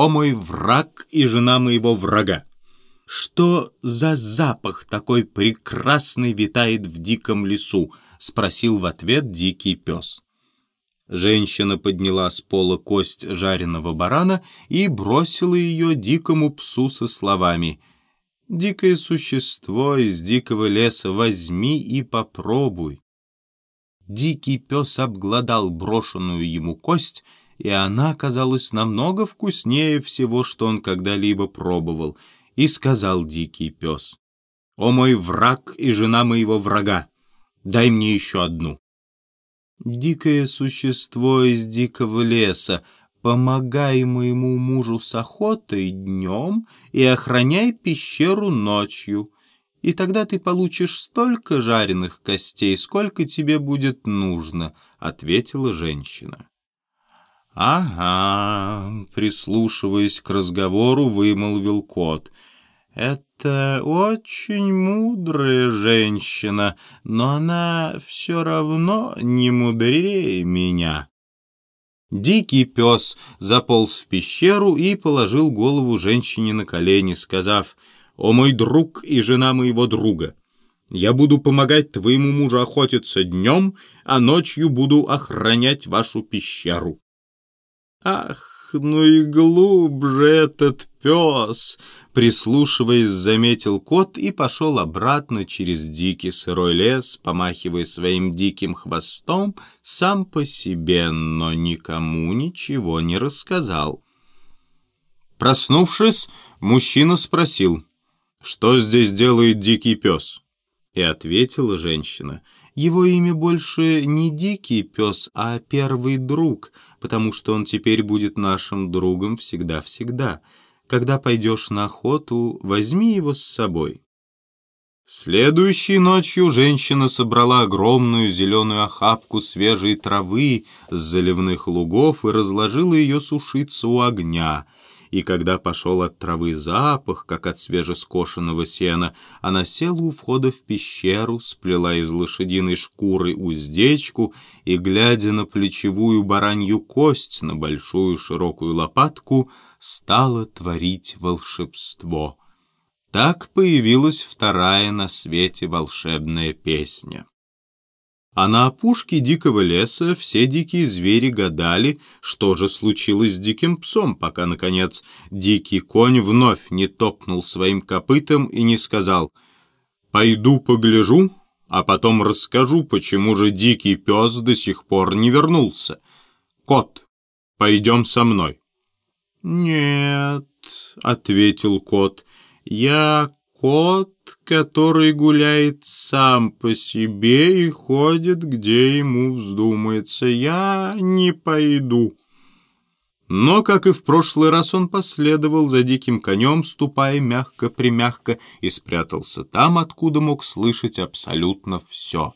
«О мой враг и жена моего врага! Что за запах такой прекрасный витает в диком лесу?» — спросил в ответ дикий пес. Женщина подняла с пола кость жареного барана и бросила ее дикому псу со словами «Дикое существо из дикого леса, возьми и попробуй». Дикий пес обглодал брошенную ему кость, и она оказалась намного вкуснее всего, что он когда-либо пробовал, и сказал дикий пес «О мой враг и жена моего врага, дай мне еще одну» дикое существо из дикого леса, помогай моему мужу с охотой днем и охраняй пещеру ночью, и тогда ты получишь столько жареных костей, сколько тебе будет нужно», — ответила женщина. «Ага», — прислушиваясь к разговору, вымолвил кот — это очень мудрая женщина, но она все равно не мудрее меня. Дикий пес заполз в пещеру и положил голову женщине на колени, сказав, «О мой друг и жена моего друга, я буду помогать твоему мужу охотиться днем, а ночью буду охранять вашу пещеру». «Ах, ну и глубже этот пес!» Прислушиваясь, заметил кот и пошел обратно через дикий сырой лес, помахивая своим диким хвостом сам по себе, но никому ничего не рассказал. Проснувшись, мужчина спросил, «Что здесь делает дикий пес?» И ответила женщина — его имя больше не дикий пес, а первый друг, потому что он теперь будет нашим другом всегда-всегда. Когда пойдешь на охоту, возьми его с собой». Следующей ночью женщина собрала огромную зеленую охапку свежей травы с заливных лугов и разложила ее сушиться у огня — и когда пошел от травы запах, как от свежескошенного сена, она села у входа в пещеру, сплела из лошадиной шкуры уздечку и, глядя на плечевую баранью кость, на большую широкую лопатку, стала творить волшебство. Так появилась вторая на свете волшебная песня. А на опушке дикого леса все дикие звери гадали, что же случилось с диким псом, пока, наконец, дикий конь вновь не топнул своим копытом и не сказал «Пойду погляжу, а потом расскажу, почему же дикий пес до сих пор не вернулся. Кот, пойдем со мной». «Нет», — ответил кот, — «я кот, который гуляет сам по себе и ходит, где ему вздумается. Я не пойду». Но, как и в прошлый раз, он последовал за диким конем, ступая мягко-примягко, и спрятался там, откуда мог слышать абсолютно все.